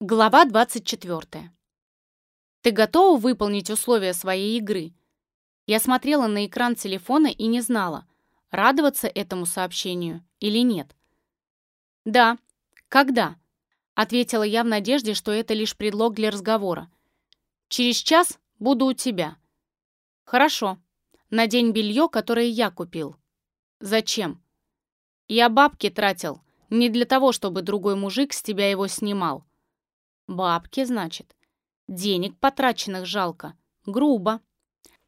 Глава 24. Ты готова выполнить условия своей игры? Я смотрела на экран телефона и не знала, радоваться этому сообщению или нет. «Да. Когда?» — ответила я в надежде, что это лишь предлог для разговора. «Через час буду у тебя». «Хорошо. Надень белье, которое я купил». «Зачем?» «Я бабки тратил. Не для того, чтобы другой мужик с тебя его снимал. Бабки, значит. Денег потраченных жалко. Грубо.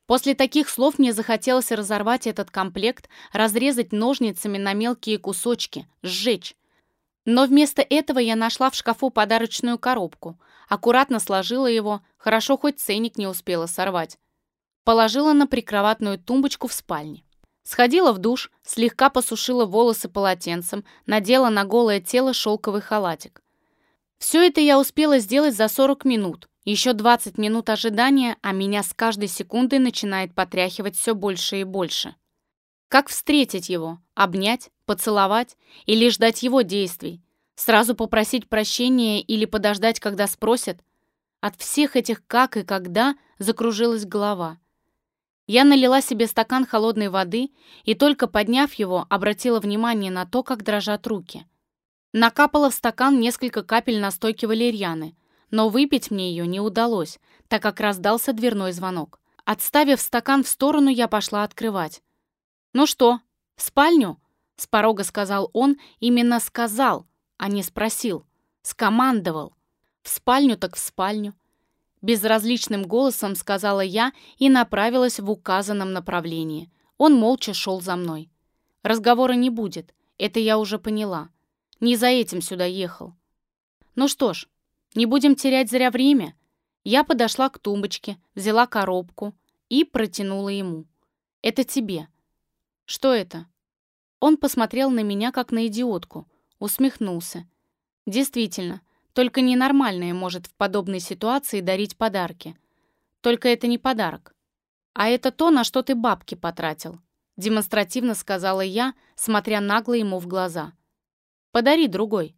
После таких слов мне захотелось разорвать этот комплект, разрезать ножницами на мелкие кусочки, сжечь. Но вместо этого я нашла в шкафу подарочную коробку, аккуратно сложила его, хорошо хоть ценник не успела сорвать. Положила на прикроватную тумбочку в спальне. Сходила в душ, слегка посушила волосы полотенцем, надела на голое тело шелковый халатик. Все это я успела сделать за 40 минут. Еще 20 минут ожидания, а меня с каждой секундой начинает потряхивать все больше и больше. Как встретить его? Обнять? Поцеловать? Или ждать его действий? Сразу попросить прощения или подождать, когда спросят? От всех этих «как» и «когда» закружилась голова. Я налила себе стакан холодной воды и, только подняв его, обратила внимание на то, как дрожат руки. Накапала в стакан несколько капель настойки валерьяны, но выпить мне ее не удалось, так как раздался дверной звонок. Отставив стакан в сторону, я пошла открывать. «Ну что, в спальню?» — с порога сказал он, именно сказал, а не спросил. Скомандовал. «В спальню так в спальню». Безразличным голосом сказала я и направилась в указанном направлении. Он молча шел за мной. Разговора не будет, это я уже поняла. Не за этим сюда ехал. Ну что ж, не будем терять зря время. Я подошла к тумбочке, взяла коробку и протянула ему. Это тебе. Что это? Он посмотрел на меня, как на идиотку, усмехнулся. Действительно, только ненормальное может в подобной ситуации дарить подарки. Только это не подарок. А это то, на что ты бабки потратил, демонстративно сказала я, смотря нагло ему в глаза. Подари другой.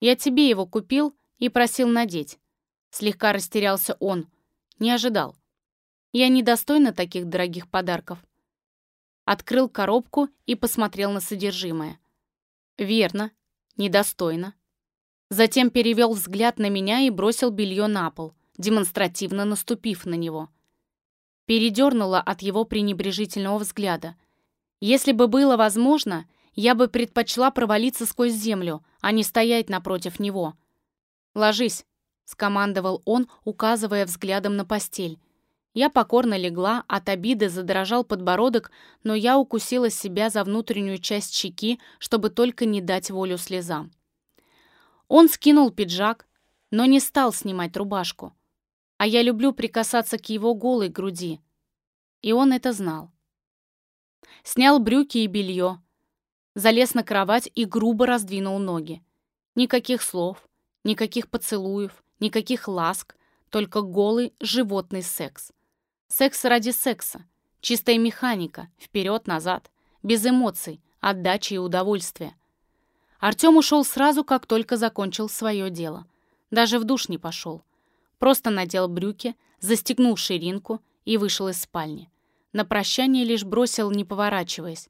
Я тебе его купил и просил надеть. Слегка растерялся он. Не ожидал. Я недостойна таких дорогих подарков. Открыл коробку и посмотрел на содержимое. Верно, недостойно. Затем перевел взгляд на меня и бросил белье на пол, демонстративно наступив на него. Передернула от его пренебрежительного взгляда. Если бы было возможно, я бы предпочла провалиться сквозь землю, а не стоять напротив него. «Ложись», — скомандовал он, указывая взглядом на постель. Я покорно легла, от обиды задрожал подбородок, но я укусила себя за внутреннюю часть щеки, чтобы только не дать волю слезам. Он скинул пиджак, но не стал снимать рубашку. А я люблю прикасаться к его голой груди. И он это знал. Снял брюки и белье, залез на кровать и грубо раздвинул ноги. Никаких слов, никаких поцелуев, никаких ласк, только голый животный секс. Секс ради секса, чистая механика, вперед-назад, без эмоций, отдачи и удовольствия. Артем ушел сразу, как только закончил свое дело. Даже в душ не пошел. Просто надел брюки, застегнул ширинку и вышел из спальни. На прощание лишь бросил, не поворачиваясь.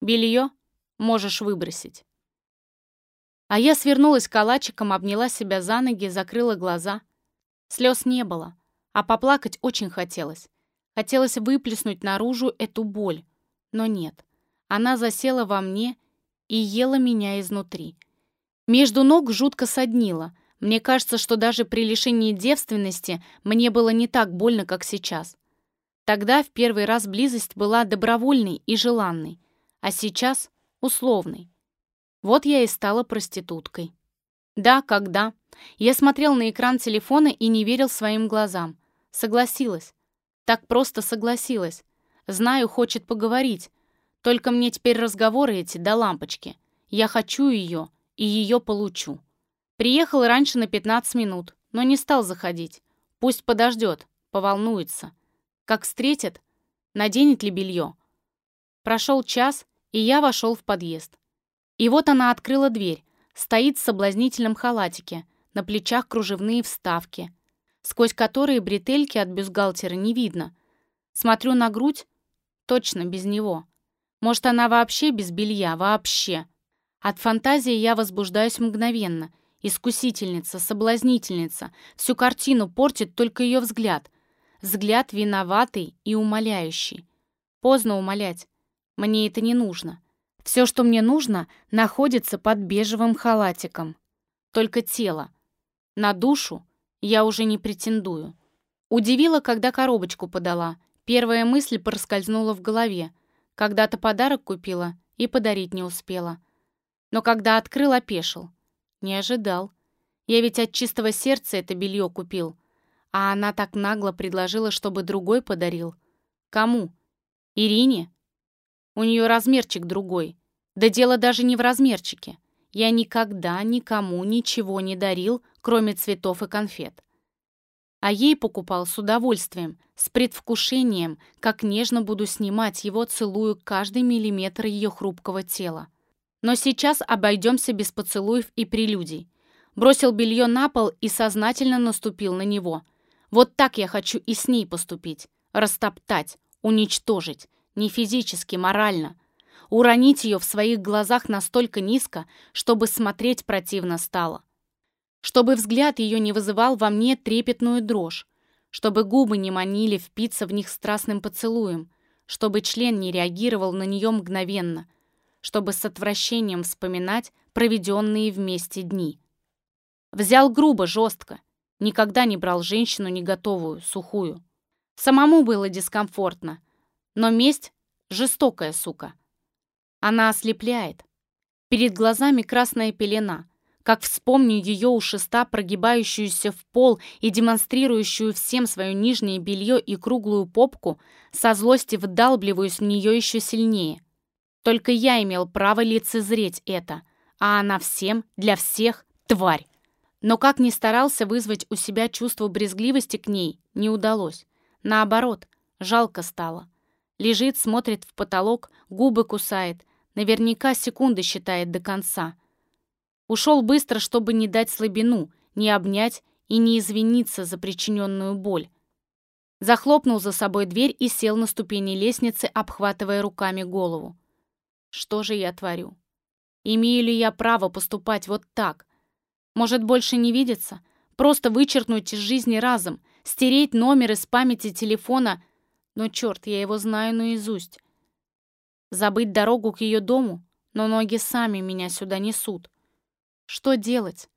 «Белье Можешь выбросить». А я свернулась калачиком, обняла себя за ноги, закрыла глаза. Слез не было, а поплакать очень хотелось. Хотелось выплеснуть наружу эту боль, но нет. Она засела во мне и ела меня изнутри. Между ног жутко соднило. Мне кажется, что даже при лишении девственности мне было не так больно, как сейчас. Тогда в первый раз близость была добровольной и желанной, а сейчас условный. Вот я и стала проституткой. Да, когда. Я смотрел на экран телефона и не верил своим глазам. Согласилась. Так просто согласилась. Знаю, хочет поговорить. Только мне теперь разговоры эти до лампочки. Я хочу ее, и ее получу. Приехал раньше на 15 минут, но не стал заходить. Пусть подождет, поволнуется. Как встретит, наденет ли белье. Прошел час, и я вошел в подъезд. И вот она открыла дверь, стоит в соблазнительном халатике, на плечах кружевные вставки, сквозь которые бретельки от бюстгальтера не видно. Смотрю на грудь, точно без него. Может, она вообще без белья, вообще. От фантазии я возбуждаюсь мгновенно. Искусительница, соблазнительница. Всю картину портит только ее взгляд. Взгляд виноватый и умоляющий. Поздно умолять. Мне это не нужно. Все, что мне нужно, находится под бежевым халатиком. Только тело. На душу я уже не претендую. Удивила, когда коробочку подала. Первая мысль проскользнула в голове. Когда-то подарок купила и подарить не успела. Но когда открыл, опешил. Не ожидал. Я ведь от чистого сердца это белье купил. А она так нагло предложила, чтобы другой подарил. Кому? Ирине? У нее размерчик другой. Да дело даже не в размерчике. Я никогда никому ничего не дарил, кроме цветов и конфет. А ей покупал с удовольствием, с предвкушением, как нежно буду снимать его, целую каждый миллиметр ее хрупкого тела. Но сейчас обойдемся без поцелуев и прелюдий. Бросил белье на пол и сознательно наступил на него. Вот так я хочу и с ней поступить. Растоптать, уничтожить. Не физически, морально. Уронить ее в своих глазах настолько низко, чтобы смотреть противно стало. Чтобы взгляд ее не вызывал во мне трепетную дрожь. Чтобы губы не манили впиться в них страстным поцелуем. Чтобы член не реагировал на нее мгновенно — чтобы с отвращением вспоминать проведенные вместе дни. Взял грубо, жестко. Никогда не брал женщину не готовую, сухую. Самому было дискомфортно. Но месть — жестокая сука. Она ослепляет. Перед глазами красная пелена. Как вспомню ее у шеста, прогибающуюся в пол и демонстрирующую всем свое нижнее белье и круглую попку, со злости вдалбливаюсь в нее еще сильнее. Только я имел право лицезреть это, а она всем, для всех, тварь. Но как ни старался вызвать у себя чувство брезгливости к ней, не удалось. Наоборот, жалко стало. Лежит, смотрит в потолок, губы кусает, наверняка секунды считает до конца. Ушел быстро, чтобы не дать слабину, не обнять и не извиниться за причиненную боль. Захлопнул за собой дверь и сел на ступени лестницы, обхватывая руками голову. Что же я творю? Имею ли я право поступать вот так? Может, больше не видеться? Просто вычеркнуть из жизни разом, стереть номер из памяти телефона, но черт, я его знаю наизусть. Забыть дорогу к ее дому, но ноги сами меня сюда несут. Что делать?